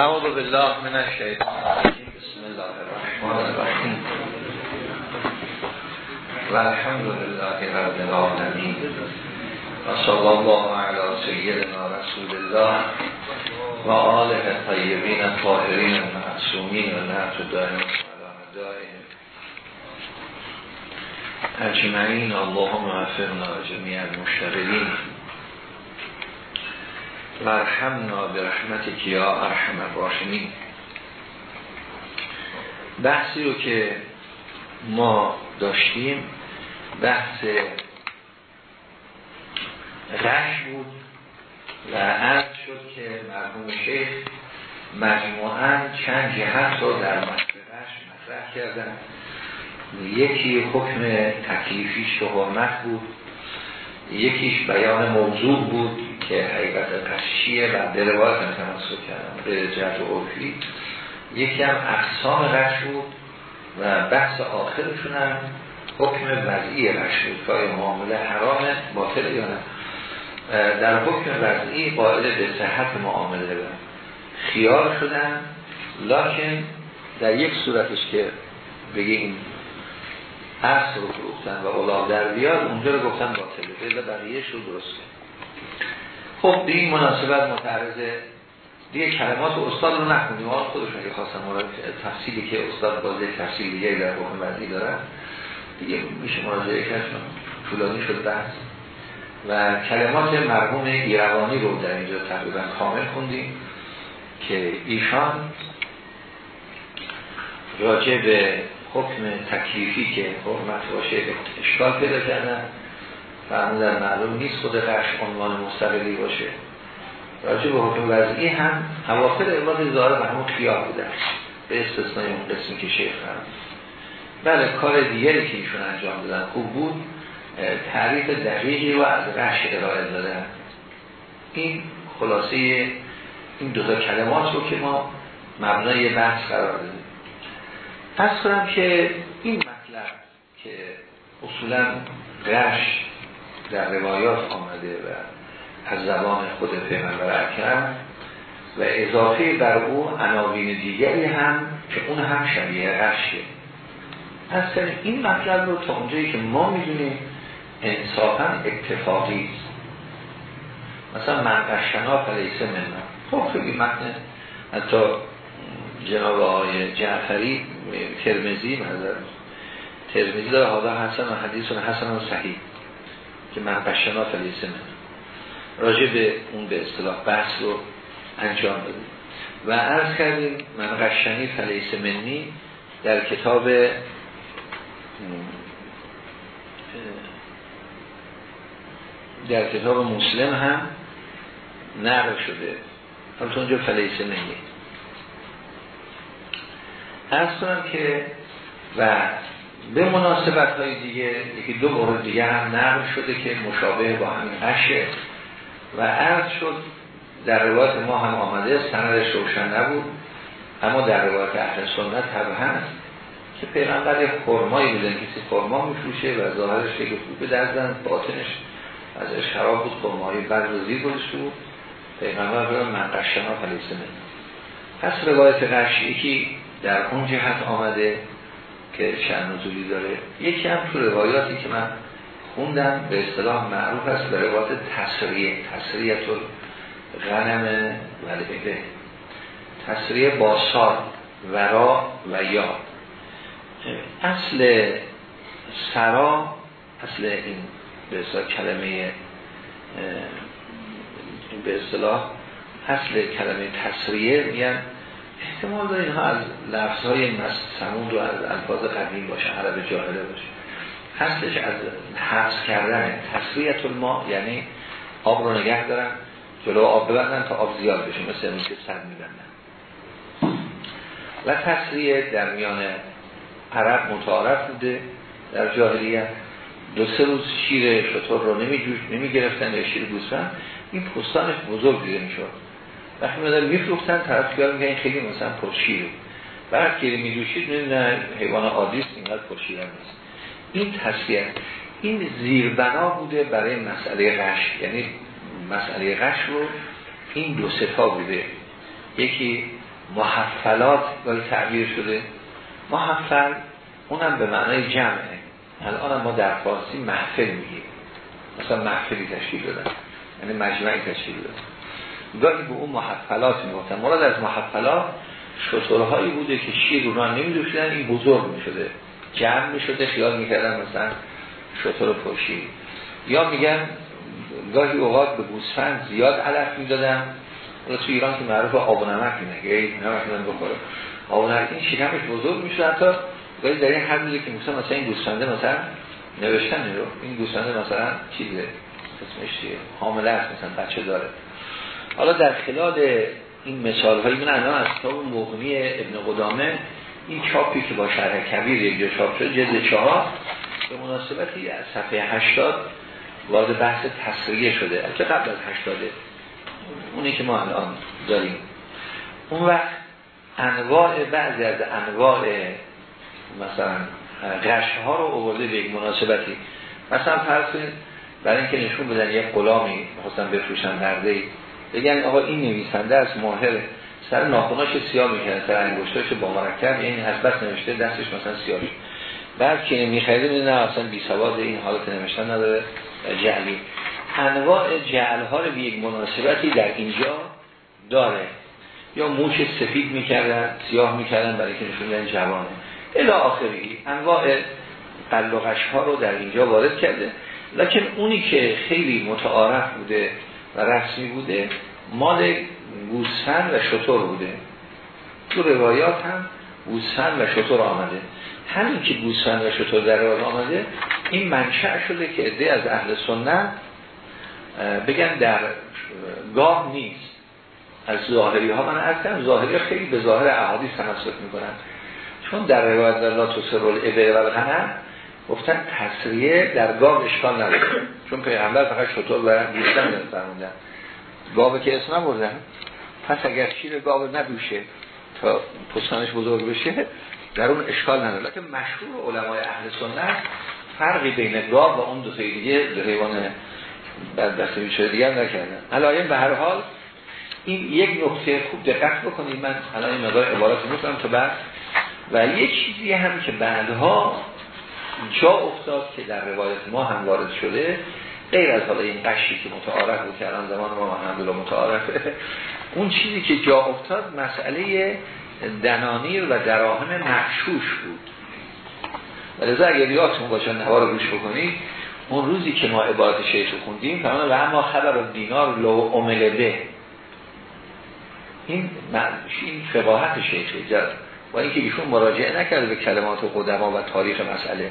اعوذ بالله من الشیطان الرجیم بسم الله الرحمن الرحیم و الحمد لله رب العالمین و صلی الله علی سیدنا رسول الله و آله طیبین الطاهرین المعصومین و نعت دائم دائم اجمعین اللهم وفقنا جمیع المشتغلین و ارحمنا به رحمت یا ارحم الراحمین. بحثی رو که ما داشتیم بحث غش بود و عرض شد که مرحوم شیخ مجموعا چند جهت رو در مطلب غش مطرح کردن. یکی حکم تکلیفیش که حرمت بود یکیش بیان موضوع بود. که حقیقت قشیه و به روایت هم تماسک کردم. به جهت عرفی. یکی هم اقسام غش بود و بحث آخرشون هم حکم وضعی غش بود. که معامله حرام باطل یا نه. در حکم وضعی قائل به صحت معامله دارن خیال شدن لکن در یک صورتش که بگیم عرص رو فروختن و اولا در بیاد اونجا رو گفتن باطله بقیه شد درسته خب به این مناسبت متعرضه دیگه کلمات استاد رو نخونیم. آن خودش اگه خواستم تفصیلی که استاد بازه تفصیل دیگه در حکم وضعی دارن دیگه میشه مراجعه کرد طولانی شد بحث. و کلمات مرحوم ایروانی رو در اینجا تقریبا کامل خوندیم که ایشان راجع به حکم تکلیفی که حرمت باشه اشکال پیدا کردن. فرمودن معلوم نیست خود قش عنوان مستقلی باشه. راجع به حکم وضعی هم اواخر عباد زاره به همون خیال بودن به استثنای اون قسمی که شیخ هم بله کار دیگری که ایشون انجام دادن خوب بود. تعریف دقیقی رو از قش ارائه دادن. این خلاصه این دو کلمات رو که ما مبنای بحث قرار دادیم. پس کنم که این مطلب که اصولا قش در روایات آمده و از زبان خود پیغمبر اکرم و اضافه بر او عناوین دیگری هم که اون هم شبیه غشه اصلا این مطلب رو تا اونجایی که ما می‌دونیم انصافا اتفاقی است مثلا من قشنا فلیسه من خب خیلی متن حتی جناب آقای جعفری ترمزی ترمزی داره حالا حسن و حدیث و حسن و صحیح. که من قشنا فلیسه من راجع به اون به اصطلاح بحث رو انجام بدیم و عرض کردیم من قشنی فلیسه منی در کتاب در کتاب مسلم هم نقل شده. حالا اونجا فلیسه منی. ارز کنم که و به مناسبت های دیگه یکی دو مورد دیگه هم نقل شده که مشابه با همین قشه و عرض شد در روایت ما هم آمده سندش روشن نبود اما در روایت اهل سنت هم هست که پیغمبر خرمایی بودن کسی خرما میفروشه و ظاهرش که خوبه دردن باطنش از شراب بود خرمایی زیر گذاشته بود. پیغمبر بودن من قشنا فلیسه پس روایت قش یکی در اون جهت آمده که چند نزولی داره. یکی هم تو روایاتی که من خوندم به اصطلاح معروف است به روایت تصریه تصریه تو غنم ولی تصریه با ورا و یا. اصل سرا اصل این به اصطلاح کلمه به اصطلاح اصل کلمه تصریه میگن. احتمال داره اینها از لفظ های سمون رو از الفاظ قدیم باشه عرب جاهله باشه. هستش از حفظ کردن تصویت ما یعنی آب رو نگه دارن جلو آب ببندن تا آب زیاد بشه مثل اون که سر میبندن. و تصریه در میان عرب متعارف بوده در جاهلیت. دو سه روز شیر شطور رو نمی, نمی گرفتن یا شیر گوسفند. این پستانش بزرگ دیده می‌شد. وقتی مدار میفروختن طرف خیال خیلی مثلا پرشیره. بعد که میدوشید نه حیوان عادی است اینقدر پرشیر نیست. این تصویر این زیربنا بوده برای مسئله غش. یعنی مسئله غش رو این دو ستا بوده. یکی محفلات گاهی تعبیر شده. محفل اونم به معنای جمعه. الان ما در فارسی محفل میگیم. مثلا محفلی تشکیل دادن. یعنی مجمعی تشکیل دادن. گاهی به اون محفلات می‌گفتن. مراد از محفلات شطورهایی بوده که شیر اونا نمیدوشیدن. این بزرگ می‌شده. جمع می‌شده. خیال می‌کردن مثلا شطور پوشی یا میگن گاهی اوقات به گوسفند زیاد علف می‌دادن. تو ایران که معروف آب و نمک میگه نمک بخوره. آب و نمک این شکمش بزرگ میشه حتی گاهی در این حد که مثلا مثلا این گوسفنده مثلا نوشتن رو. این گوسفنده مثلا چیزه؟ اسمش چیه؟ حامله مثلا بچه داره. حالا در خلال این مثال هایی من الان از کتاب مغنی ابن قدامه این چاپی که با شرح کبیر یک چاپ شد جلد چهار به مناسبتی از صفحه 80 وارد بحث تصریه شده. که قبل از 80 اونی که ما الان داریم. اون وقت انواع بعضی از انواع مثلا قشه ها رو آورده به یک مناسبتی. مثلا فرض برای اینکه نشون بدن یک غلامی می‌خواستن بفروشن درده بگن آقا این نویسنده از ماهر سر ناخوناش سیاه می‌کنه سر انگشتاش با مرکب یعنی بس نوشته دستش مثلا سیاه بعد که میخریده میده نه اصلا بی سواد این حالت نوشتن نداره جعلی. انواع جعل ها رو یک مناسبتی در اینجا داره. یا موش سفید می‌کردن سیاه می‌کردن برای که نشون جوانه. الی آخری انواع قلقش ها رو در اینجا وارد کرده. لکن اونی که خیلی متعارف بوده و رسمی بوده مال گوسفند و شطور بوده. تو روایات هم گوسفند و شطور آمده. همین که گوسفند و شطور در روایات آمده این منشأ شده که عده از اهل سنت بگن در گاه نیست. از ظاهری ها من اصلا ظاهری خیلی به ظاهر احادیث تمسک می‌کنن. چون در روایت الله تسر الابه و الغنم گفتن تصریه در گاو اشکال نداره. چون پیغمبر فقط شطور و گوشتن فرمودن. گاوه که اسم نبردن. پس اگر شیر گاو ندوشه تا پستانش بزرگ بشه در اون اشکال نداره. لیکن مشهور علمای اهل سنت فرقی بین گاو و اون دو دیگه حیوان بدبختی میشه دیگر نکردن. علایه به هر حال این یک نکته خوب دقت بکنید. من الان این مقدار عبارت می‌کنم تا بعد. و یک چیزی هم که بعدها جا افتاد که در روایت ما هم وارد شده. غیر از حالا این قشی که متعارف بود که الان زمان ما الحمدلله متعارفه. اون چیزی که جا افتاد مسئله دنانیر و دراهم مخشوش بود. و لذا اگر یادتون باشه نوا رو گوش بکنید اون روزی که ما عبارت شیخ خوندیم فرمان و اما خبر و دینار لو عمل به. این این فقاهت شیخ جد با اینکه ایشون مراجعه نکرده به کلمات قدما و تاریخ مسئله.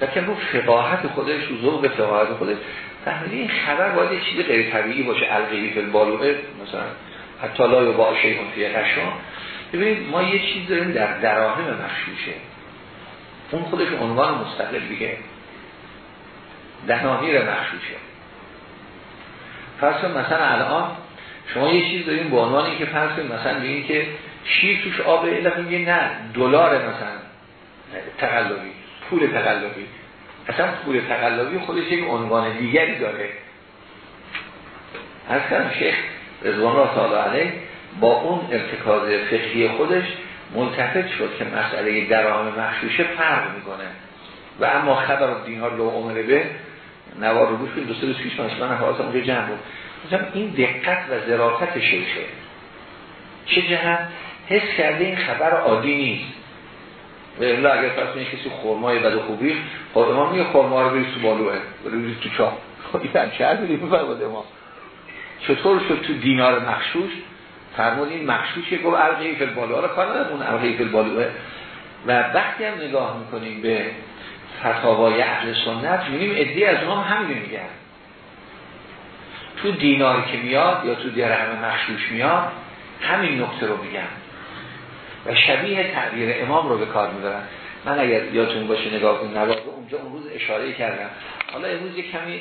لیکن رو فقاهت خودش رو ذوق فقاهت خودش فهمیدی این خبر باید یه چیز غیر طبیعی باشه. القیی فی البالوه مثلا حتی لا با شیء فی قشان ببینید ما یه چیز داریم در دراهم مخشوشه اون خودش عنوان مستقل دیگه. دنانیر مخشوشه فرض مثلا الان شما یه چیز داریم به عنوان که فرض مثلا بگین که شیر توش آب علت میگه نه دلار مثلا. تقلبی پول تقلبی. اصلا پول تقلبی خودش یک عنوان دیگری داره. از کنم شیخ رضوان تعالی علیه با اون ارتکاز فقهی خودش ملتفت شد که مسئله درام مخشوشه فرق می‌کنه. و اما خبر دینار لو عمره به نوار رو بشکل دو سه روز پیش من حواظم اونجا جمع بود. این دقت و ذرافت شیخه. چه جهت؟ حس کرده این خبر عادی نیست. و اگر فرض کنید کسی خرمای بد و خوبی خود خب ما میگه خرما رو بریز تو بالوه بریز تو چاه خب این چه ما چطور شد تو دینار مخشوش؟ فرمود این مخشوشه گفت ارقی فل بالوه رو کار نداره اون ارقی فل بالوه و وقتی هم نگاه می‌کنیم به فتاوای اهل سنت می‌بینیم ادعی از اونها همین میگن تو دینار که میاد یا تو درهم مخشوش میاد همین نکته رو میگن. و شبیه تعبیر امام رو به کار می‌برن. من اگر یادتون باشه نگاه کنید نگاه اونجا اون روز اشاره کردم. حالا امروز یک کمی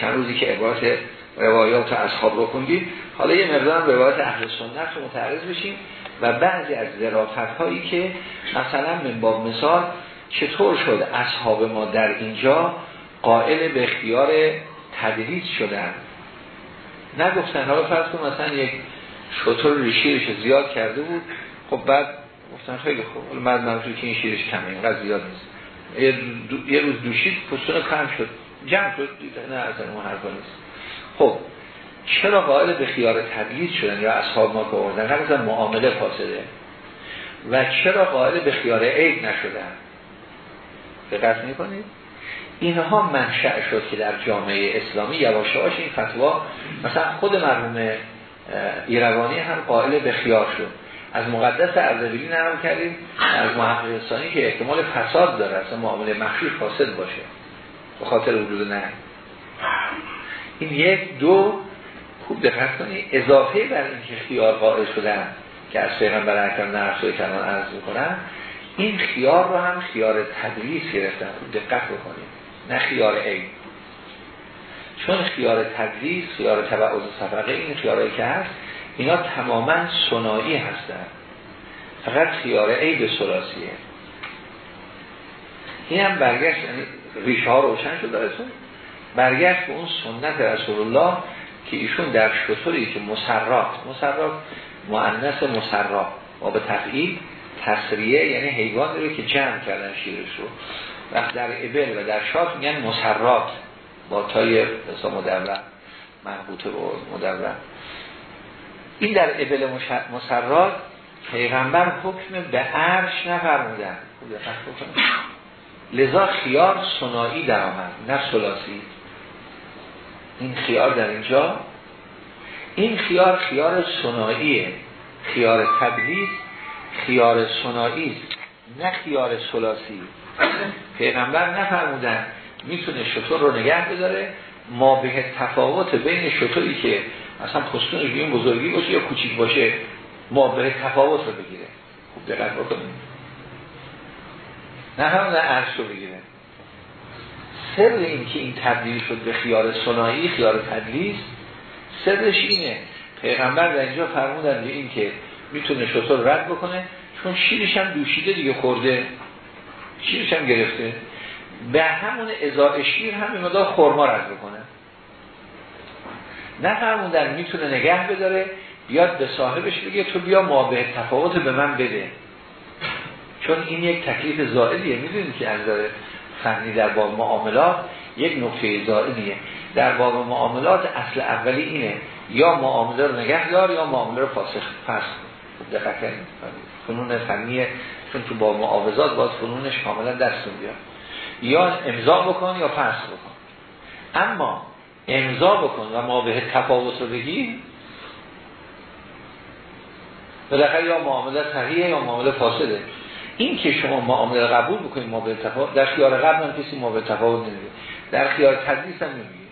چند روزی که عبارت روایات اصحاب رو خوندیم حالا یه مقدار روایات اهل سنت رو متعرض بشیم و بعضی از ظرافت هایی که مثلا من باب مثال چطور شد اصحاب ما در اینجا قائل به اختیار تدریس شدن. نگفتن حالا فرض کن مثلا یک شطور ریشیرش زیاد کرده بود خب بعد گفتن خیلی خوب. بعد منظور که این شیرش کمه اینقدر زیاد نیست. یه, روز دوشید پستون کم شد. جمع شد نه از اون حرفا نیست. خب چرا قائل به خیار تدلیل شدن یا اصحاب ما که آوردن؟ هم معامله فاسده و چرا قائل به خیار عید نشدن؟ دقت می‌کنید؟ اینها منشأ شد که در جامعه اسلامی یواشاش این فتوا مثلا خود مرحوم ایروانی هم قائل به خیار شد. از مقدس اردبیلی نرم کردیم از محقق که احتمال فساد داره اصلا معامله مخشوش فاسد باشه به خاطر وجود نه. این یک دو خوب دقت کنید اضافه بر اینکه خیار قائل شدن که از پیغمبر اکرم نرسوی کمان عرض می‌کنن این خیار رو هم خیار تدریس گرفتن. دقت بکنید نه خیار عین. چون خیار تدریس خیار تبعوض سفقه این خیارهایی که هست اینا تماما سنایی هستن. فقط خیار عیب سلاسیه این هم برگشت یعنی ریشه ها روشن شده براتون برگشت به اون سنت رسول الله که ایشون در شطوری که مسرات مسرات معنیس مسرات و به تفعیل تصریه یعنی حیوان رو که جمع کردن شیرش رو. وقت در ابل و در شاط میگن مسرات. با تای حساب مدور مربوطه مدور. این در ابل مسرات پیغمبر حکم به عرش نفرمودن. لذا خیار سنایی در آمد نه سلاسی این خیار در اینجا. این خیار خیار سناییه خیار تبلیغ خیار سنایی. نه خیار سلاسی پیغمبر نفرمودن. می‌تونه شطور رو نگه بداره ما به تفاوت بین شطوری که اصلا پستونش این بزرگی باشه یا کوچیک باشه ما به تفاوت رو بگیره. خوب دقت بکنیم نه هم نه عرش رو بگیره. سر این که این تبدیل شد به خیار سنایی خیار تدلیس سرش اینه. پیغمبر در اینجا فرمودن به این که می‌تونه شطور رد بکنه چون شیرش هم دوشیده دیگه خورده. شیرش هم گرفته. به همون ازای شیر هم مدار خورما رد بکنه. نه فرمودن می‌تونه نگه بداره بیاد به صاحبش بگه تو بیا ما به تفاوت به من بده. چون این یک تکلیف زائدیه می‌دونید که از داره فنی در باب معاملات یک نقطه زائدیه. در باب معاملات اصل اولی اینه یا معامله رو نگه دار یا معامله رو فاسخ پس دقت کنید فنون فنی چون تو با معاوضات باز فنونش کاملا دستون بیاد. یا امضا بکن یا فسخ بکن. اما امضا بکن و ما به تفاوت رو بگی بالاخره یا معامله صحیحه یا معامله فاسده. این که شما معامله قبول بکنید ما به تفاوت در خیار قبل هم کسی ما به تفاوت نمیگه. در خیار تدریس هم نمیگه.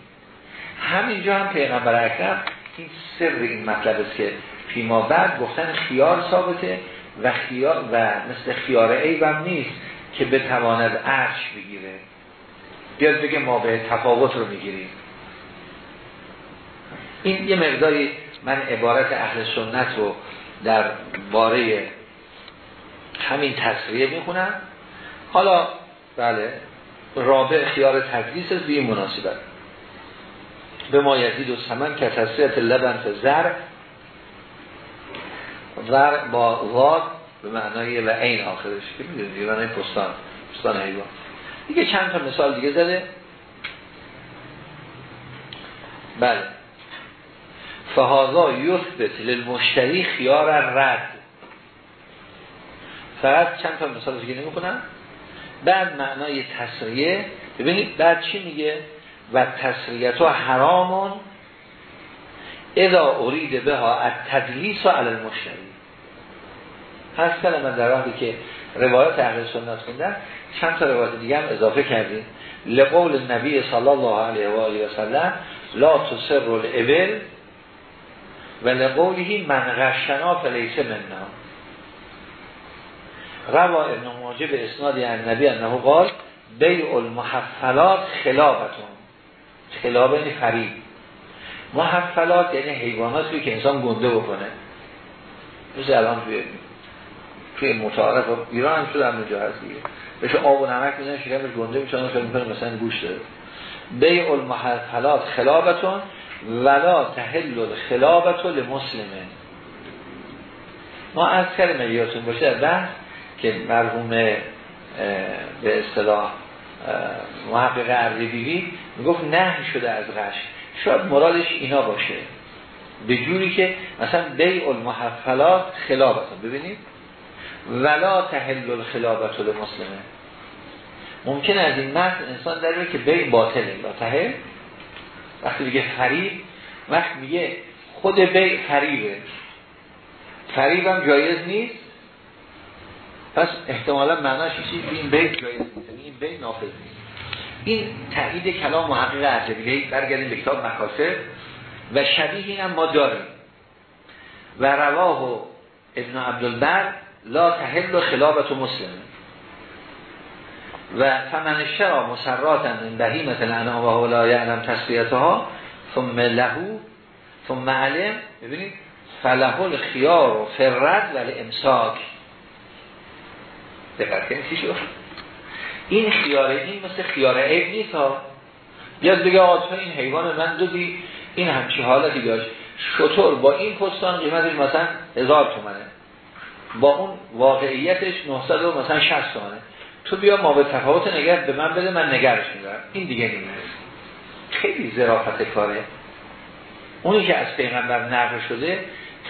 همینجا هم پیغمبر اکرم این سر این مطلب است که فیما بعد گفتن خیار ثابته و خیار و مثل خیار عیبم نیست که بتواند عرش بگیره. بیاد بگه ما به تفاوت رو می‌گیریم. این یه مقداری من عبارت اهل سنت رو در باره همین تصریه می‌خونم. حالا بله رابع خیار تدریس از به مناسبت. به ما یزید و سمن که تصریت لبن زر زر با واد به معنای و این آخرش. که می‌دونید معنای پستان پستان حیوان. دیگه چند تا مثال دیگه زده. بله. فهازا یثبت للمشتری خیار رد فقط چند تا مثال دیگه نمی کنم بعد معنای تصریه ببینید بعد چی میگه؟ و تصریت و حرامون اذا به ها از تدلیس و علی المشتری. هست کلمه در وقتی که روایت اهل سنت خوندن چند تا روایت دیگه هم اضافه کردیم. لقول نبی صلی الله علیه و آله و سلم لا تسر الابل و لقوله من غشنا فلیس مننا روا ابن ماجه به اسناد نبی انه قال بیع المحفلات خلابتون خلاب یعنی فریب. محفلات یعنی حیواناتی که انسان گنده بکنه. مثل الان توی توی متعارف ایران هم شده هم هست دیگه. بهش آب و نمک میزن شکمش گنده میشن مثلا گوش داره بیع المحفلات خلابتون ولا تحل خلابتو لمسلمه ما از کلمه یادتون باشه بحث که مرحوم به اصطلاح محقق عرضی بیوی می‌گفت نه شده از غش. شاید مرادش اینا باشه. به جوری که مثلا بیع المحفلات خلاب ببینید. ولا تحل الخلابت مسلمه ممکن از این متن انسان داره که بیع باطله لا تحل. وقتی میگه فریب وقت میگه خود بیع فریبه. فریب هم جایز نیست. پس احتمالا معناش چیزی این بیع جایز نیست یعنی این بیع نافذ نیست. این تایید کلام محقق عجبیه برگردیم به کتاب مکاسب و شبیه این هم ما داریم. و رواه ابن عبدالبر لا تحل خلابت و مسلم. و فمن اشترا مسرات من بهیمت الانام و لا یعلم تصفیتها ثم لهو ثم علم ببینید فله الخیار و فرد و امساک دقت کنید شد؟ این خیار این مثل خیار عیب نیست ها. بیاد بگه آقا این حیوان من دادی این همچی حالتی داشت. شطور با این پستان قیمتش مثلا هزار تومنه. با اون واقعیتش 900 و مثلا 60 تومنه. تو بیا ما به تفاوت نگر به من بده من نگرش میدارم. این دیگه نیست خیلی ظرافت کاره. اونی که از پیغمبر نقل شده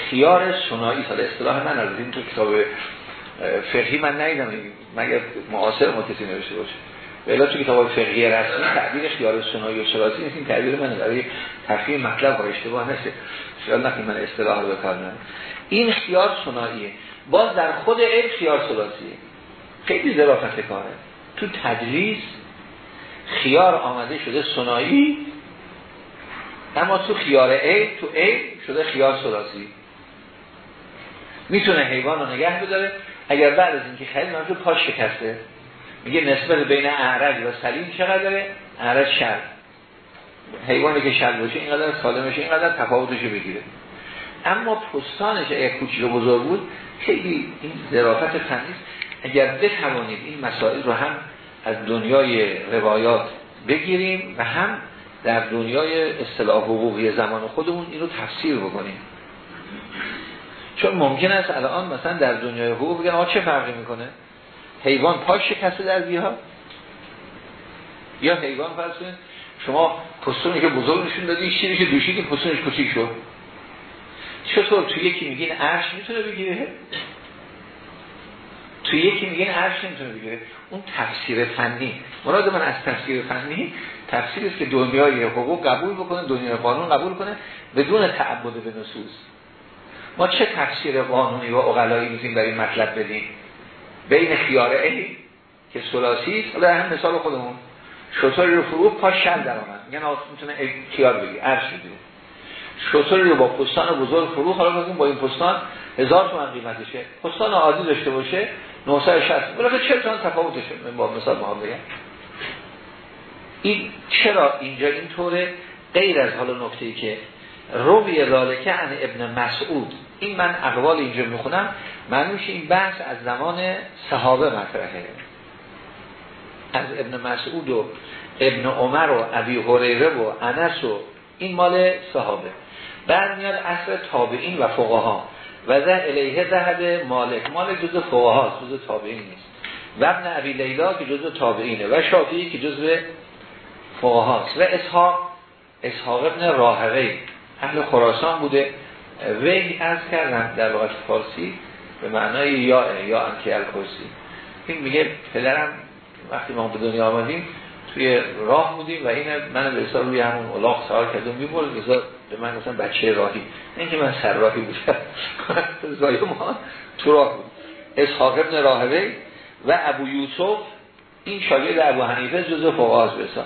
خیار سنایی سال اصطلاح من از این تو کتاب فقهی من نیدم مگر معاصر ما نوشته باشه. ولی تو کتاب فقهی رسمی تعبیر خیار سنایی و شراسی نیست. این تعبیر من برای تفهیم مطلب با اشتباه نشه. شاید نکنی من اصطلاح رو بکنم این خیار سناییه. باز در خود علم خیار سلاسیه خیلی ظرافت کاره. تو تدریس خیار آمده شده سنایی اما تو خیار ای تو ای شده خیار سلاسی می‌تونه حیوان رو نگه بداره. اگر بعد از اینکه خرید من تو پاش شکسته. میگه نسبت بین اعرج و سلیم چقدر داره اعرج شر. حیوانی که شر باشه اینقدر سالمشه اینقدر تفاوتش بگیره. اما پستانش اگر کوچیک بزرگ بود خیلی این ظرافت فنی اگر بتوانید این مسائل رو هم از دنیای روایات بگیریم و هم در دنیای اصطلاح حقوقی زمان خودمون این رو تفسیر بکنیم. چون ممکن است الان مثلا در دنیای حقوق بگن آقا چه فرقی می‌کنه؟ حیوان پاش شکسته در بیها یا حیوان فرض شما پستونی که بزرگ نشون دادی شیری که دوشیدی پستونش کوچیک شد. چطور توی یکی میگین عرش می‌تونه بگیره؟ توی یکی میگین عرش نمی‌تونه بگیره اون تفسیر فنی. مراد من از تفسیر فنی تفسیر است که دنیای حقوق قبول بکنه دنیای قانون قبول کنه بدون تعبد به نصوص. ما چه تفسیر قانونی و اقلایی می‌تونیم برای مطلب بدیم؟ بین خیار ای که سلاسی است. حالا هم مثال خودمون. شطوری رو فرو پا شل در آمد. میگن می‌تونه خیار بگی. عرش بگیره شطوری رو با پستان بزرگ فرو. حالا با این پستان هزار تومن قیمتشه. پستان عادی داشته باشه. 960 بلکه چه تومن تفاوتشه من با مثال ما بگم. این چرا اینجا اینطوره؟ غیر از حالا نکته ای که روی ذالکه عن ابن مسعود. این من اقوال اینجا می‌خونم. معنیش این بحث از زمان صحابه مطرحه. از ابن مسعود و ابن عمر و ابی هریره و انس و این مال صحابه. برمیاد اصل تابعین و فقها. و ده الیه ذهب مالک. مالک جزء فقها جزء تابعین نیست. و ابن ابی لیلا که جزء تابعینه و شافعی که جزء فقها و اسحاق اسحاق ابن راهوی اهل خراسان بوده. وی از کردن در لغت فارسی به معنای یا یا انکی الکرسی این میگه پدرم وقتی ما به دنیا آمدیم توی راه بودیم و این من به حساب روی همون الاغ سوار کردم. می‌برد به من مثلا بچه راهی. نه که من سر راهی بودم. زای ما تو راه بود. اسحاق ابن راهوی و ابو یوسف این شاگرد ابو حنیفه جزء فقاز بسا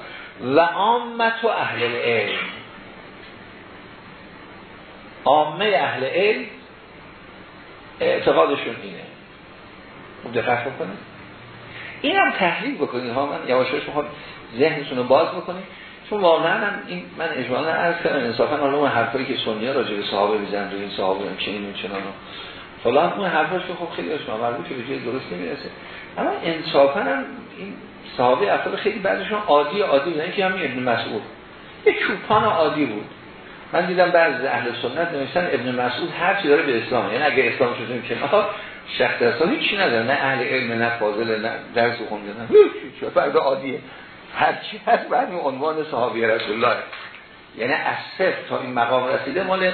و عامت و اهل علم. عامه اهل علم اعتقادشون اینه. خوب دقت بکنید. این هم تحلیل بکنید ها. من یواشاش می‌خوام ذهنتون رو باز بکنید چون واقعا هم این من اجمالا عرض کردم انصافا حالا اون حرفایی که سنی رجع به صحابه می‌زنن روی این صحابه هم چنین و چنان فلان اون حرفاش که خب خیلی اشما مربوط به جای درست نمی‌رسه. اما انصافا هم این صحابه افراد خیلی بعضشون عادی عادی بودن. که همین ابن مسعود. یه چوپان عادی بود. من دیدم بعض اهل سنت نوشتن ابن مسعود هر چی داره به اسلام. یعنی اگه اسلام که آقا شخص اصلا هیچ نداره. نه اهل علم نه فاضل نه درس خونده نه عادیه. هر چی هست بعد عنوان صحابی رسول الله یعنی از تا این مقام رسیده مال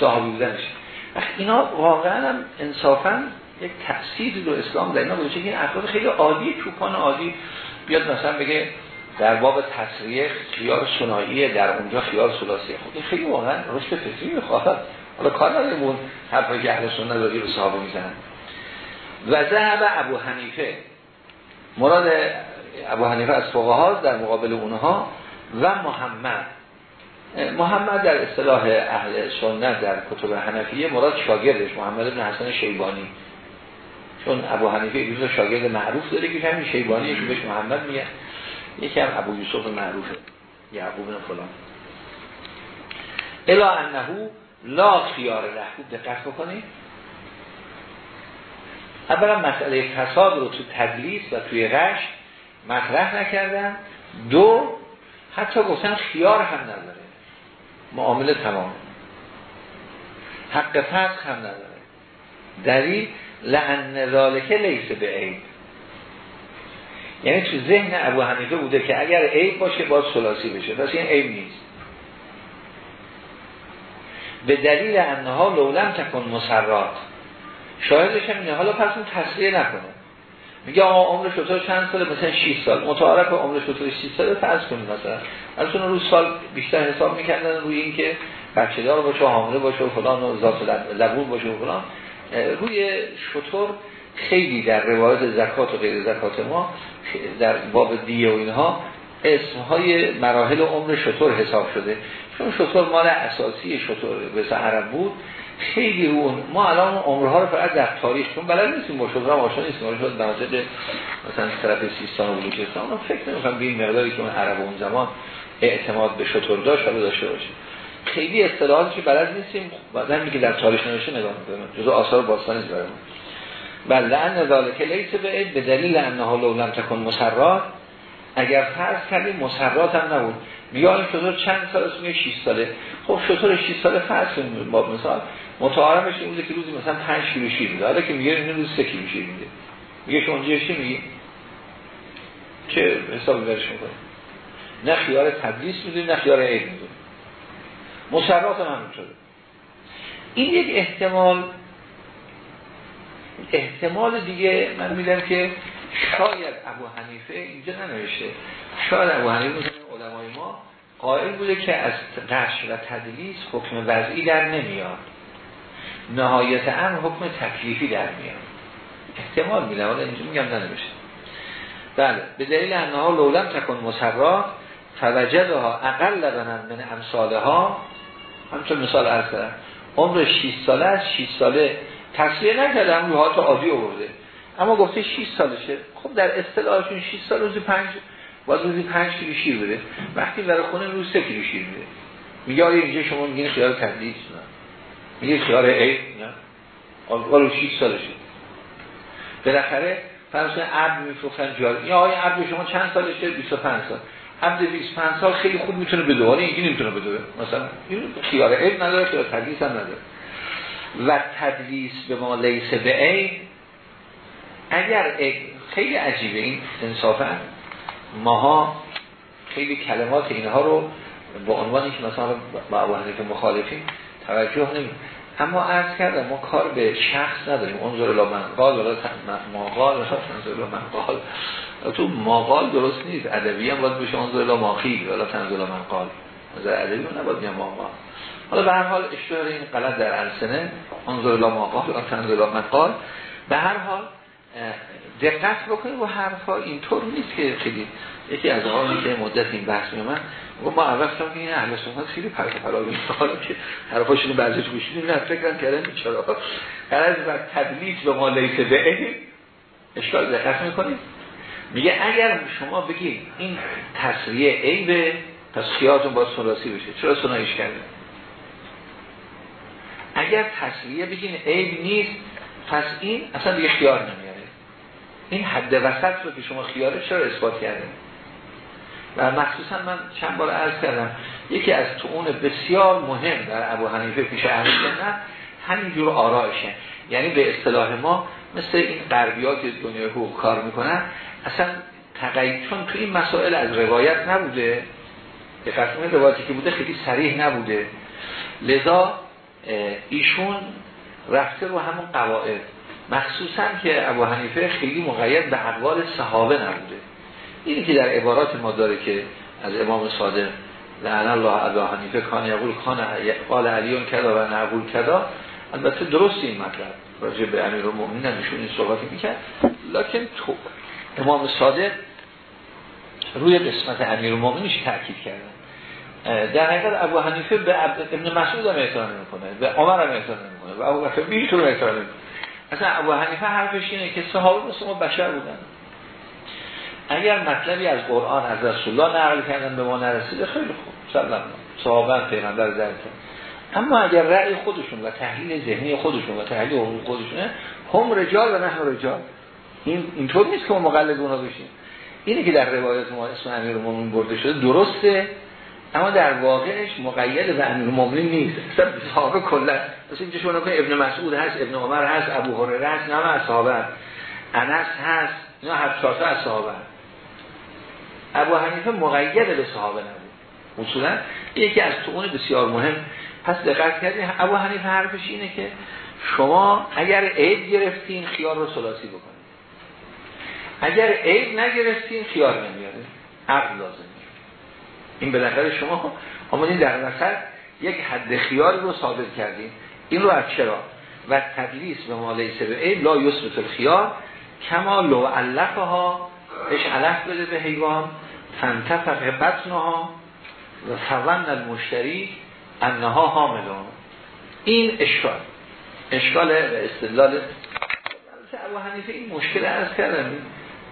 صحابی بودنش. اینا واقعا هم انصافا یک تأثیر رو اسلام در اینا بوده این افراد خیلی عادی چوپان عادی. بیاد مثلا بگه در باب تصریح خیار سنایی در اونجا خیار سلاسی خود این خیلی واقعا رشد فکری می‌خواد. حالا کار نداریم حرفایی که اهل سنت داری رو صحابه می‌زنن. و ذهب ابو حنیفه. مراد ابو حنیفه از فقها در مقابل اونها و محمد. محمد در اصطلاح اهل سنت در کتب حنفیه مراد شاگردش محمد بن حسن شیبانی. چون ابو حنیفه یه شاگرد معروف داره که همین شیبانی که بهش محمد میگه یکی هم ابو یوسف معروفه یعقوب بن فلان. الا انه لا خیار له. خوب دقت بکنید. اولا مسئله فساد رو تو تدلیس و توی غش مطرح نکردن. دو حتی گفتن خیار هم نداره. معامله تمام. حق فسق هم نداره. دلیل لعن ذالک لیس به عیب. یعنی تو ذهن ابو حنیفه بوده که اگر عیب باشه باز سلاسی بشه. پس این عیب نیست. به دلیل انها لولم تکن مسرات. شاهدش هم اینه. حالا پس اون تصریح نکنه. میگه آقا عمر شطور چند ساله؟ مثلا 6 سال. متعارف عمر شطور 6 ساله فرض کنید مثلا. اون روز سال بیشتر حساب می‌کردن روی اینکه بچه دار باشه حامله باشه و فلان و ذات لبون باشه و فلان. روی شطور خیلی در روایت زکات و غیر زکات ما در باب دیه و اینها اسمهای مراحل عمر شطور حساب شده. چون شطور مال اساسی شطور به عرب بود. خیلی اون. ما الان عمرها رو فقط در تاریخ چون بلد نیستیم با شطور هم آشنا نیستیم. ما شد مناطق مثلا طرف سیستان و بلوچستان رو فکر نمی‌کنم به این مقداری که اون عرب اون زمان اعتماد به شطور داشت حالا داشته باشه. خیلی اصطلاحاتی که بلد نیستیم بعدا میگه در تاریخ نوشته نگاه می‌کنیم جزء آثار باستانی برای ما. بل لعن ذالک لیس به به دلیل انها لو لم تکن مسرات. اگر فرض کردیم مسرات هم نبود. بیا این چند سال است؟ میگه 6 ساله. خب شطور 6 ساله فرض کنیم با مثال. متعارفش این بوده که روزی مثلا 5 کیلو شیر میده. حالا که میگه این روز 3 کیلو شیر میده. میگه شما اونجا چی میگی؟ چه حساب برش می‌کنه نه خیار تدریس میده نه خیار عید میده مسرات هم همین شده. این یک احتمال احتمال دیگه من میدم که شاید ابو حنیفه اینجا ننوشته. شاید ابو حنیفه مثل علمای ما قائل بوده که از قش و تدلیس حکم وضعی در نمیاد. نهایت هم حکم تکلیفی در میاد. احتمال میدم ولی اینجا میگم ننوشته. بله به دلیل انها لولم تکن مسرات ها اقل لبنن من امثاله ها همچون مثال ارز کردم عمر 6 ساله از 6 ساله تصویه نکرده هم روحات عادی آورده. اما گفته 6 سالشه. خب در اصطلاحشون 6 سال روزی 5 باز روزی 5 کیلو شیر بده وقتی برای خونه روز 3 کیلو شیر بده میگه آیا اینجا شما میگین خیال تدریس نه میگه خیال عیب نه؟ آقا 6 سالشه. بالاخره فرض عبد میفروختن جاری یا آیا عبد شما چند سالشه؟ 25 سال. عبد 25 سال خیلی خوب می‌تونه بدوه ولی اینجا نمی‌تونه بدوه مثلا این خیال عیب نداره خیال تدریس هم نداره. و تدلیس به ما لیس به این اگر خیلی عجیبه این انصافا. ماها خیلی کلمات اینها رو با عنوانی که مثلا با ابو حنیفه مخالفیم توجه نمیم اما عرض کردم ما کار به شخص نداریم. انظر لا من قال ولا ولا لا من قال. تو قال درست نیست. ادبی هم باید بشه انظر لا ماخی ولا تنظر لا من قال. نباید بیم قال. حالا به هر حال اشتهار این غلط در السنه انظر لا ما قال تنظر لا من به هر حال دقت بکنید و حرفا اینطور نیست که خیلی یکی از آنی که مدت این بحث می من ما اول که این اهل سنت خیلی پرت پراگی حالا که حرفاشون بعضی تو گوشیدیم نه فکر کردن چرا؟ قرض و تدلیس به ما لیس به اشکال دقت می‌کنید؟ میگه اگر شما بگید این تصریه عیبه پس خیالتون با سلاسی بشه. چرا سنایش کرده اگر تصریه بگین عیب نیست پس این اصلا دیگه خیار نمیاره این حد وسط رو که شما خیاره چرا اثبات کرده و مخصوصا من چند بار عرض کردم یکی از اون بسیار مهم در ابو حنیفه پیش اهل سنت همینجور آرایشه. یعنی به اصطلاح ما مثل این غربیات دنیای حقوق کار می‌کنن اصلا تقیید چون تو این مسائل از روایت نبوده دقت روایتی که بوده خیلی سریح نبوده. لذا ایشون رفته رو همون قواعد. مخصوصا که ابو حنیفه خیلی مقید به اقوال صحابه نبوده. اینی که در عبارات ما داره که از امام صادق لعن الله ابو حنیفه کان یقول کان قال علیون کدا و نقول کدا البته درست این مطلب. راجع به امیر المؤمنین نمیشون این صحبتی می‌کرد. لکن تو امام صادق روی قسمت امیر المؤمنینش تاکید کردن در حقیقت ابو حنیفه به ابن مسعود هم احترام نمی‌کنه به عمر هم احترام نمی‌کنه و ابو بکر بیشتر احترام نمی‌کنه اصلا ابو حنیفه حرفش اینه که صحابه مثل ما بشر بودن. اگر مطلبی از قرآن از رسول الله نقل کردن به ما نرسیده خیلی خوب. سلام. صحابه پیغمبر در اما اگر رأی خودشون و تحلیل ذهنی خودشون و تحلیل حقوق خودشونه هم رجال و نه رجال. این اینطور نیست که ما مقلد اونا بشیم. اینه که در روایت ما اسم امیر المومنین برده شده درسته. اما در واقعش مقید به امیر المومنین نیست. اصلا صحابه کلا مثلا اینجا شما ابن مسعود هست ابن عمر هست ابو هریره هست نه از صحابه انس هست نه هفت از صحابه ابو حنیفه مقید به صحابه نبود. اصولا یکی از تون بسیار مهم. پس دقت کردیم ابو حنیفه حرفش اینه که شما اگر عید گرفتین خیار رو سلاسی بکنید. اگر عید نگرفتین خیار نمیاره عقل لازم این بالاخره شما آمدین در مثل یک حد خیار رو ثابت کردیم. این رو از چرا؟ و تدلیس به مالیسه به عید لا یثبت الخیار کما لو علفها اش علف بده به حیوان فنتفق بطنها و فون المشتری انها حاملون. این اشکال. اشکال استدلال. ابو حنیفه این مشکل از کردم.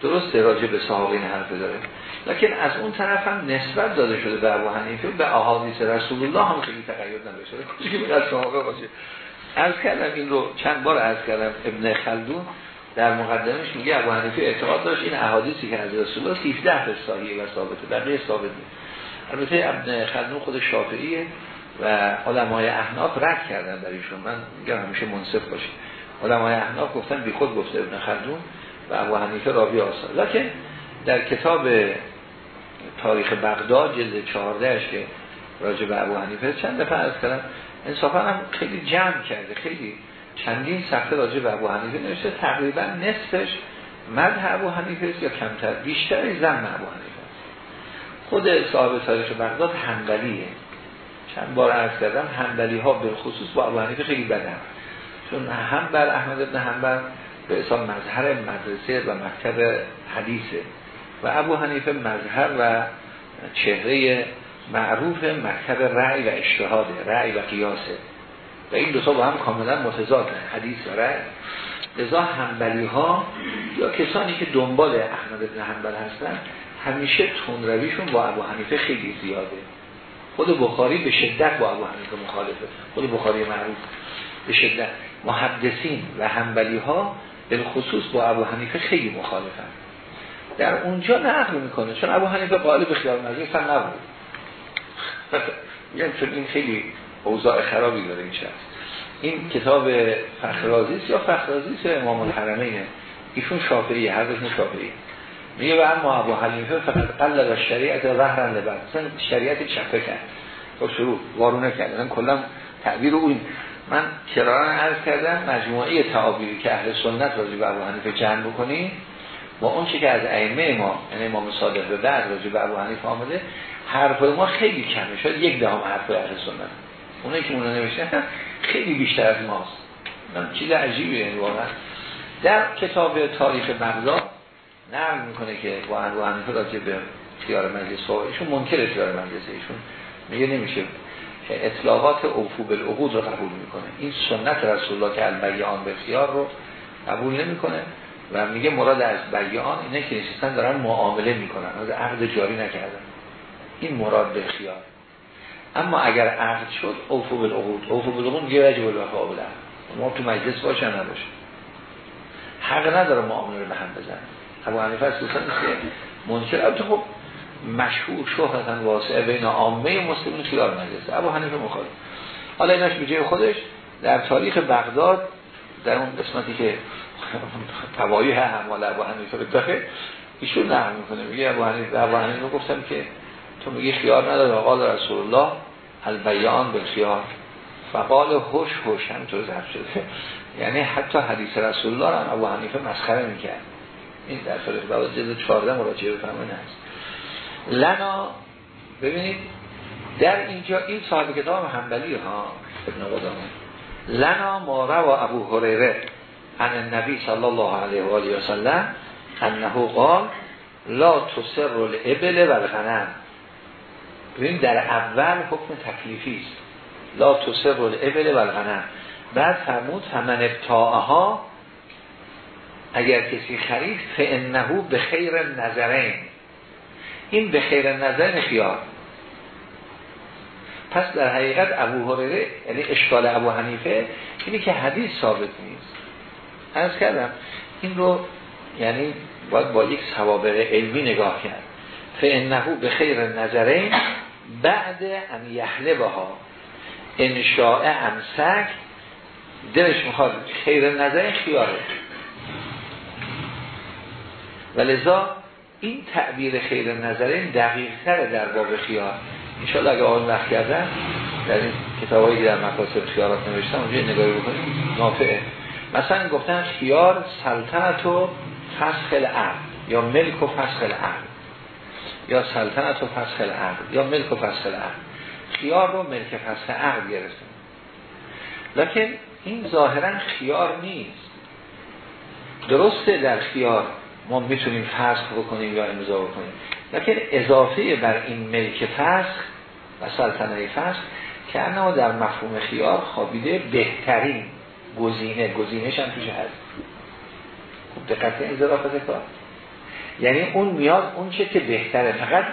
درست راجع به صحابه این حرف داره. لکن از اون طرف هم نسبت داده شده به ابو حنیفه به احادیث رسول الله هم خیلی تغییر نداشته که از صحابه باشه. از کردم این رو چند بار از کردم. ابن خلدون در مقدمش میگه ابو حنیفه اعتقاد داشت این احادیثی که از رسول الله 13 تا صحیحه و ثابته. بقیه ثابت نیست. البته ابن خلدون خود شافعیه و علمای احناف رد کردن در ایشون من میگم همیشه منصف باشید. علمای احناف گفتن بی خود گفته ابن خلدون. و ابو حنیفه راوی آثار. لکن در کتاب تاریخ بغداد جلد 14 که راجع به ابو حنیفه چند دفعه از کردم انصافا هم خیلی جمع کرده خیلی چندین صفحه راجع به ابو حنیفه نوشته تقریبا نصفش مذهب ابو حنیفه یا کمتر بیشتر زن ابو حنیفه خود صاحب تاریخ بغداد حنبلیه. چند بار عرض کردم حنبلی ها به خصوص با ابو حنیفه خیلی بدن. چون هم بر احمد ابن حنبل به حساب مظهر مدرسه و مکتب حدیثه. و ابو حنیفه مظهر و چهره معروف مکتب رأی و اجتهاده رأی و قیاسه. و این دو تا با هم کاملا متضاد حدیث و رأی. لذا حنبلی ها یا کسانی که دنبال احمد ابن حنبل هستن همیشه تونرویشون با ابو حنیفه خیلی زیاده. خود بخاری به شدت با ابو حنیفه مخالفه. خود بخاری معروف به شدت. محدثین و حنبلی ها به خصوص با ابو حنیفه خیلی مخالفن. در اونجا نقل می‌کنه چون ابو حنیفه قائل به خیال مجلس هم نبود یعنی چون این خیلی اوضاع خرابی داره این شخص. این کتاب فخرازیس یا فخرازیس امام الحرمینه ایشون شافعی هر دوشون شافعی میگه و اما ابو حنیفه فقط قلل شریعت ظهرن لبن شریعت چپه کرد. با خب شروع وارونه کرد. کلا تعبیر اون من کرارن عرض کردم مجموعه تعابیری که اهل سنت راجع به ابو حنیفه جمع بکنی با اون چی که از ائمه ما یعنی امام صادق به بعد راجع به ابو حنیفه آمده حرف ما خیلی کمه شاید یک دهم حرف اهل سنت. اونایی که اونو نوشتن خیلی بیشتر از ماست. من چیز عجیبه یعنی واقعا. در کتاب تاریخ بغداد نقل می‌کنه که با ابو حنیفه راجع به خیار مجلس ایشون منکر خیار مجلس ایشون. میگه نمیشه اطلاقات اوفو بالعقود رو قبول می‌کنه. این سنت رسول الله که البیان به خیار رو قبول نمی‌کنه و میگه مراد از بیان اینه که نشستن دارن معامله می‌کنن. از عقد جاری نکردن. این مراد به خیار اما اگر عقد شد اوفو بالعقود. اوفو بالعقود میگه رجب الوفا بله ما تو مجلس باشه نباشه. حق نداره معامله رو به هم بزن ابو حنیفه نیست منکر. البته خب مشهور شهرتن واسعه بین عامه مسلمین خیار مجلسه ابو حنیفه مخالف حالا ایناش به جای خودش در تاریخ بغداد در اون قسمتی که توایه اعمال ابو حنیفه رو داره ایشون نقل می‌کنه. میگه ابو حنیفه ابو حنیفه گفتم که تو میگی خیار نداره. قال رسول الله البیان به خیار فقال هوش هوش همینطور ضرب شده. یعنی حتی حدیث رسول الله رو ابو حنیفه مسخره می‌کرد. این در تاریخ بغداد جلد 14 مراجعه بفرمایید هست. لنا ببینید در اینجا این صاحب کتاب حنبلی ها ابن قدامه لنا ما و ابو هریره عن النبی صلی الله علیه و آله و سلم انه قال لا تسر الابل و الغنم ببین در اول حکم تکلیفی است. لا تسر الابل و الغنم بعد فرمود فمن ابتاعها اگر کسی خرید فانه به خیر نظرین این به خیر نظرین خیار. پس در حقیقت ابو هریره یعنی اشکال ابو حنیفه اینی که حدیث ثابت نیست. از کردم این رو یعنی باید با یک سوابق علمی نگاه کرد. فانه به خیر نظرین بعد ان یحله ها انشاء امسک دلش می‌خواد خیر نظر خیاره. و لذا این تعبیر خیر نظرین دقیق تره در باب خیار. انشاءالله اگه آقای وقت کردن در این کتاب هایی در مقاصد خیارات نوشتم اونجا نگاهی بکنیم نافعه. مثلا گفتن خیار سلطنت و فسخ العقل یا ملک و فسخ العقل یا سلطنت و فسخ العقل یا ملک و فسخ العقل خیار رو ملک فسخ عقل گرفتن. لکن این ظاهرا خیار نیست. درسته در خیار ما می‌تونیم فسخ بکنیم یا امضا بکنیم. لکن اضافه بر این ملک فسخ و سلطنه فسخ که انا در مفهوم خیار خوابیده بهترین گزینه گزینش هم توش هست. خوب دقت این ظرافت کار. یعنی اون میاد اون چه که بهتره. فقط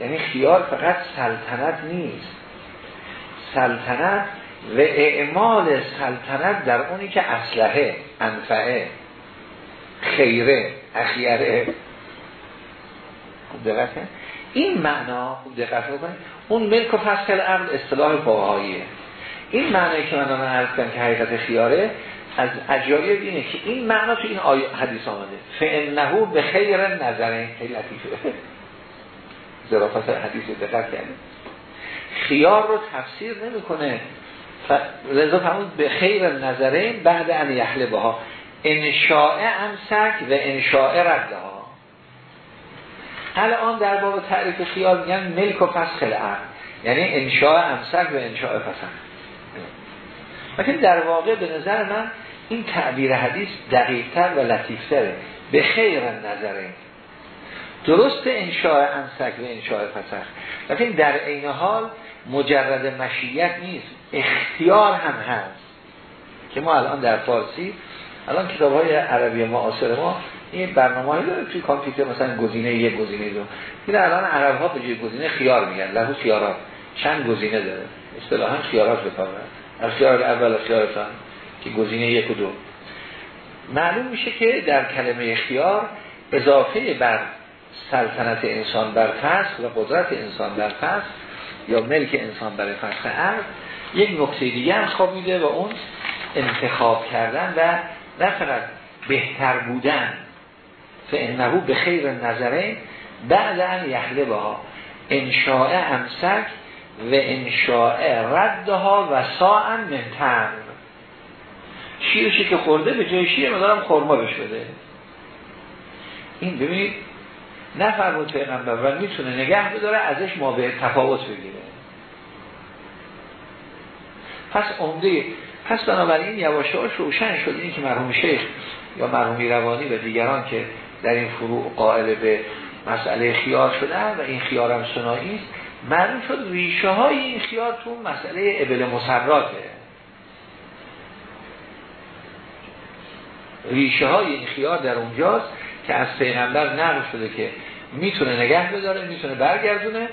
یعنی خیار فقط سلطنت نیست. سلطنت و اعمال سلطنت در اونی که اسلحه انفعه خیره اخیره. خوب دقت این معنا خوب دقت بکنید اون ملک و فسخ العقل اصطلاح فقهاییه. این معنی که من عرض کنم که حقیقت خیاره از اجایب اینه که این معنا تو این آیه حدیث آمده. فانه به خیر نظره خیلی لطیفه. ظرافت حدیث دقت کرده خیار رو تفسیر نمی‌کنه. رضا فرمود به خیر نظرین بعد ان یحله بها انشاء امسک و انشاء ها. الان در باب تعریف خیار میگن ملک و فسخ العقل یعنی انشاء امسک و انشاء فسخ لیکن در واقع به نظر من این تعبیر حدیث دقیقتر و لطیفتره. به خیر نظره درست انشاء انسک و انشاء فسخ لیکن در این حال مجرد مشیت نیست. اختیار هم هست. که ما الان در فارسی الان کتاب های عربی معاصر ما این برنامه داره توی کامپیوتر مثلا گزینه یک گزینه دو. این الان عرب ها به گزینه خیار میگن لهو خیارات. چند گزینه داره؟ اصطلاحا خیارات از خیار اول خیار که گزینه یک و دو. معلوم میشه که در کلمه خیار اضافه بر سلطنت انسان بر فصل و قدرت انسان بر فصل یا ملک انسان برای فصل عرض یک نکته دیگه هم خواب و اون انتخاب کردن و نه بهتر بودن. فانه به خیر نظره بعد ان بها انشاء امسک و انشاء ردها و ساعن منتر شیرشی که خورده به جای شیر مدارم خورما بش بده. این ببینید نفرمود پیغمبر و می‌تونه نگه بداره ازش ما به تفاوت بگیره. پس عمده پس بنابراین یواشاش روشن شد این که مرحوم شیخ یا مرحومی روانی و دیگران که در این فروع قائل به مسئله خیار شدن و این خیار هم سنایی است معلوم شد ریشه های این خیار تو مسئله ابل مسراته ریشه های این خیار در اونجاست که از پیغمبر نقل شده که می‌تونه نگه بداره می‌تونه برگردونه.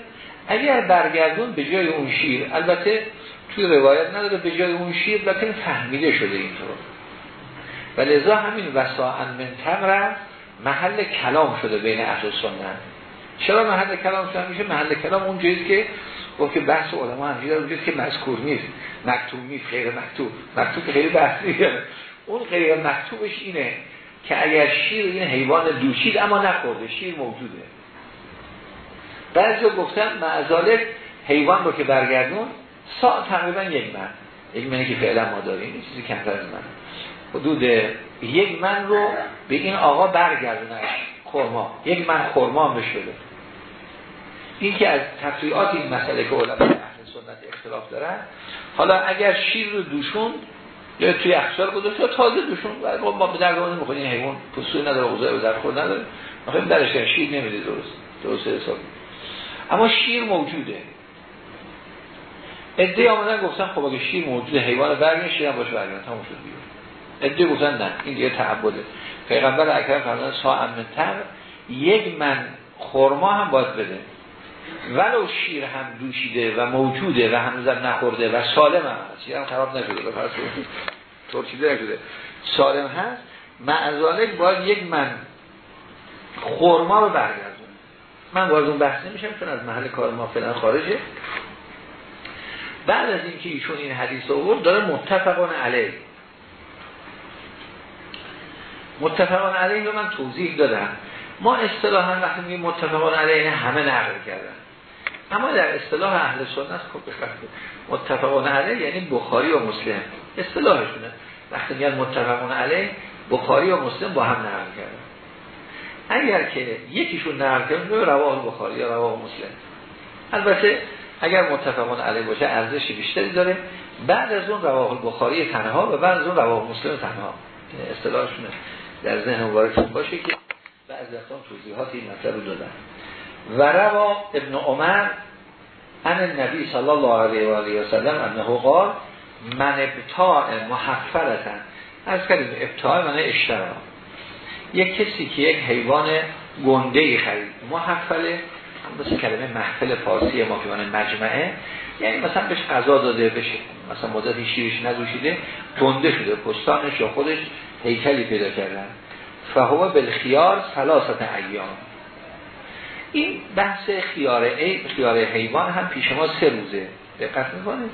اگر برگردون به جای اون شیر البته توی روایت نداره به جای اون شیر لکن فهمیده شده اینطور. و لذا همین وساعن من تمر محل کلام شده بین اهل سنت. چرا محل کلام شما میشه محل کلام اونجایی که گفت که بحث علما همجوری اونجایی که مذکور نیست. مکتوب نیست غیر مکتوب. مکتوب خیلی بحث اون غیر مکتوبش اینه که اگر شیر این حیوان دوشید اما نخورده شیر موجوده. بعضی گفتن معذالک حیوان رو که برگردون سا تقریبا یک من. یک منی که فعلا ما داریم این چیزی کمتر از من. حدود یک من رو به این آقا برگردونه خورما یک من خورما هم این که از تفریعات این مسئله که علماء اهل سنت اختلاف دارن حالا اگر شیر رو دوشون یا توی اخشار گذاشت تازه دوشون و ما به درگاه نمی‌خواد این حیوان پسوی نداره غذای به در خود نداره. می‌خوایم درش شیر نمیده درست. درست حساب. اما شیر موجوده. ادعی آمدن گفتن خب اگه شیر موجوده حیوان برگن شیر هم باشه برگن تموم شد بیرون ادعی گفتن نه این دیگه تعبده. پیغمبر اکرم فرمودن سا تر یک من خرما هم باید بده. ولو شیر هم دوشیده و موجوده و هنوزم نخورده و سالم هم هست. شیر هم خراب نشده ترچیده نشده. سالم هست. معذالک باید یک من خورما رو برگردون من وارد اون بحث نمیشم چون از محل کار ما فعلا خارجه. بعد از اینکه ایشون این حدیث آورد داره متفقان علیه. متفقان علیه رو من توضیح دادم. ما اصطلاحا وقتی میگیم متفقان علیه همه نقل کردن. اما در اصطلاح اهل سنت خب بخاطر متفقان علیه یعنی بخاری و مسلم. اصطلاحشونه. وقتی میگن متفقان علیه بخاری و مسلم با هم نقل کردن. اگر که یکیشون نقل کرده رواه بخاری یا رواه مسلم. البته اگر متفقان علیه باشه ارزش بیشتری داره. بعد از اون رواه بخاری تنها و بعد از اون رواه مسلم تنها. اصطلاحشونه در ذهن مبارکتون باشه که بعضی از توضیحات این مطلب رو دادن. و روا ابن عمر ان النبی صلی الله علیه و آله و سلم انه قال من ابتاع محفلتن از کلمه ابتاع من اشترا. یک کسی که یک حیوان گنده خرید محفله مثل کلمه محفل فارسی ما که مجمعه یعنی مثلا بهش غذا داده بشه مثلا مدتی شیرش ندوشیده گنده شده پستانش یا خودش هیکلی پیدا کردن. فهو بالخیار سلاست ایام. این بحث خیار ای خیار حیوان هم پیش ما سه روزه. دقت می‌کنید؟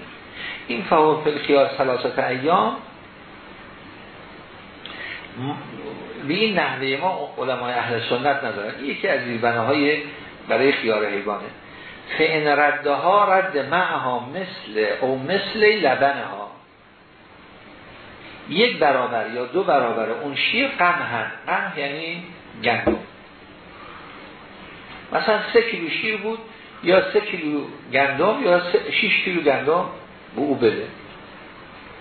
این فهو بالخیار سلاست ایام. به این نحوه ما علمای اهل سنت ندارن یکی از های برای خیار حیوانه. فین رده ها رد معها مثل او مثل لبنه ها یک برابر یا دو برابر اون شیر قمه قمه یعنی گندم. مثلا سه کیلو شیر بود یا سه کیلو گندم یا شیش کیلو گندم به او بده.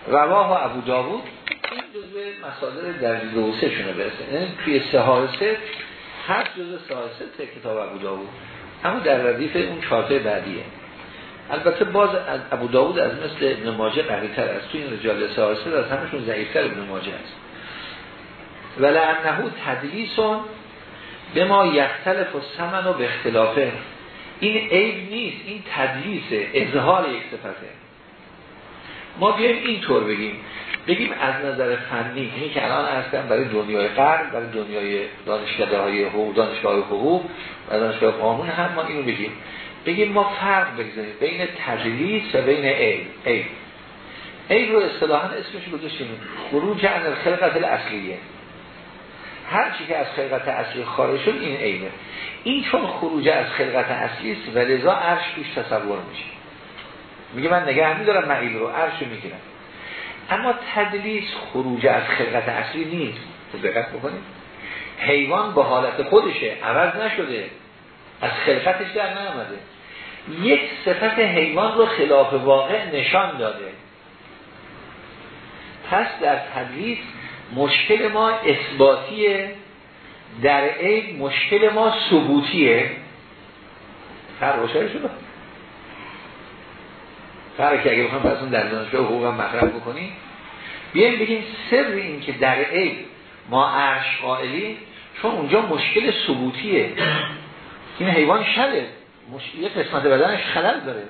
رواه و ابو داود این جزء مسادر در دوسه شونه برسه. یعنی توی سه هفت جزء سه کتاب ابو داود. اما در ردیف اون چارتای بعدیه. البته باز از ابو داود از مثل ابن ماجه قوی تر است. توی این رجال سالسه از همشون ضعیفتر ابن ماجه است. ولعنهو تدلیسون به ما یختلف و سمن و به اختلافه. این عیب نیست. این تدلیسه اظهار یک صفته. ما بیایم اینطور بگیم. بگیم از نظر فنی اینی که الان هستن برای دنیای غرب برای دنیای دانشکده های حقوق دانشگاه حقوق و دانشگاه قانون هم ما اینو بگیم. بگیم ما فرق بگذاریم بین تجلیس و بین عیب. عیب. رو اصطلاحا اسمش گذاشتیم. خروج عن الخلقت الاصلیه هر چی که از خلقت اصلی خارج شد این عیبه. این چون خروج از خلقت اصلی است و لذا عرش توش تصور میشه. میگه من نگه میدارم معیب رو عرش می‌گیرم. اما تدلیس خروج از خلقت اصلی نیست. دقت بکنید. حیوان با حالت خودشه عوض نشده. از خلقتش در نامده یک صفت حیوان رو خلاف واقع نشان داده. پس در تدلیس مشکل ما اثباتیه. در عید مشکل ما ثبوتیه. فرق روشن شده؟ فرق که اگه بخوام پس در دانشگاه حقوق هم مطرح بکنیم بیایم بگیم سر این که در عید ما عرش قائلی چون اونجا مشکل ثبوتیه. این حیوان شله. مش... یه قسمت بدنش خلل داره.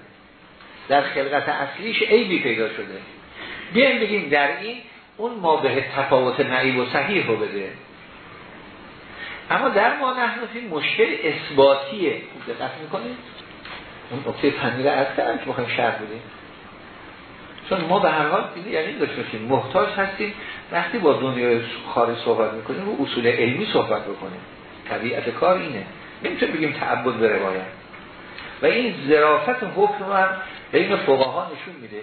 در خلقت اصلیش عیبی پیدا شده. بیایم بگیم در این اون ما به تفاوت نعیب و صحیح رو بده. اما در ما نحن مشکل اثباتیه. دقت می‌کنید؟ اون نکته فنی رو از کردم که بخوایم شرح بدیم. چون ما به هر حال یعنی داشته باشیم. محتاج هستیم. وقتی با دنیای خارج صحبت می‌کنیم و اصول علمی صحبت بکنیم. طبیعت کار اینه. نمی‌تونیم بگیم تعبد به روایت. و این ظرافت حکم هم بین فقها نشون میده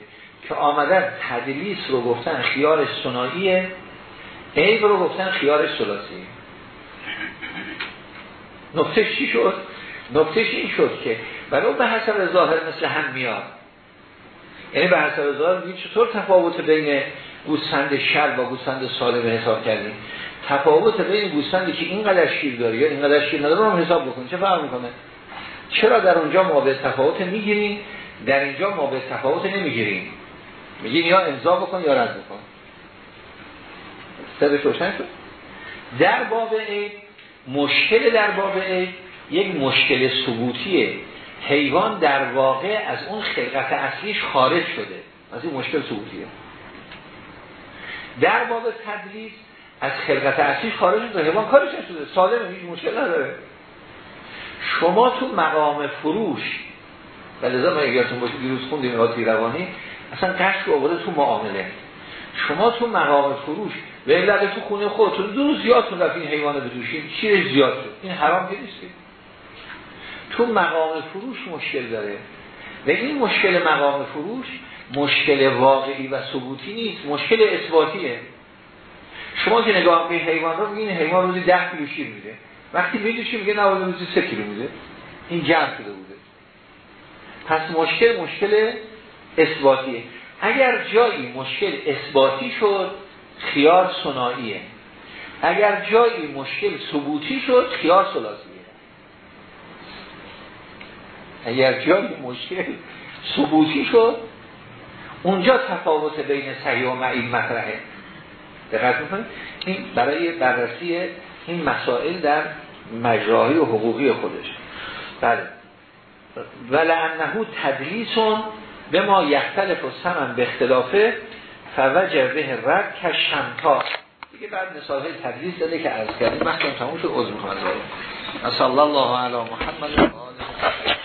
که آمدن تدلیس رو گفتن خیار سناییه عیب رو گفتن خیار سلاسی نقطه چی شد؟ نقطه این شد که ولو به حسب ظاهر مثل هم میاد. یعنی به حسب ظاهر چطور تفاوت بین گوسفند شر و گوسفند سالم حساب کردیم تفاوت بین گوسفندی که اینقدر شیر داره یا اینقدر شیر نداره رو حساب بکنیم چه فرق می‌کنه؟ چرا در اونجا ما به تفاوت می‌گیریم؟ در اینجا ما به تفاوت نمی‌گیریم. میگیم یا امضا بکن یا رد بکن. سرش روشن شد؟ در باب عید مشکل در باب عید یک مشکل ثبوتیه. حیوان در واقع از اون خلقت اصلیش خارج شده. از این مشکل ثبوتیه در باب تدلیس از خلقت اصلیش خارج شده. حیوان کارش شده. سالمه هیچ مشکل نداره. شما تو مقام فروش و لذا ما یادتون باشه دیروز خوندیم راتی روانی اصلا قشت رو آورده تو معامله. شما تو مقام فروش و علت تو خونه خودتون دو زیاد رفت این حیوان بدوشید چیرش زیاد شد. این حرام که نیست تو مقام فروش مشکل داره. و این مشکل مقام فروش مشکل واقعی و ثبوتی نیست مشکل اثباتیه. شما که نگاه به حیوان رو میگین حیوان روزی ده کیلو شیر میده. وقتی میدوشی میگه؟ نه روزی سه کیلو میده. این جمع شده بوده. پس مشکل مشکل اثباتیه. اگر جایی مشکل اثباتی شد خیار سناییه اگر جایی مشکل ثبوتی شد خیار سلاسیه. اگر جایی مشکل ثبوتی شد اونجا تفاوت بین صحیح و معید مطرحه. دقت این برای بررسی این مسائل در مجراهی و حقوقی خودش. بله. ولعنه تدلیسون به ما یختلف و سمن به اختلافه فوجه به رد که شمتا دیگه بعد مثال تدلیس داده که از کردیم. محکم تموم شد عضو می‌خوام. از الله علی محمد و آله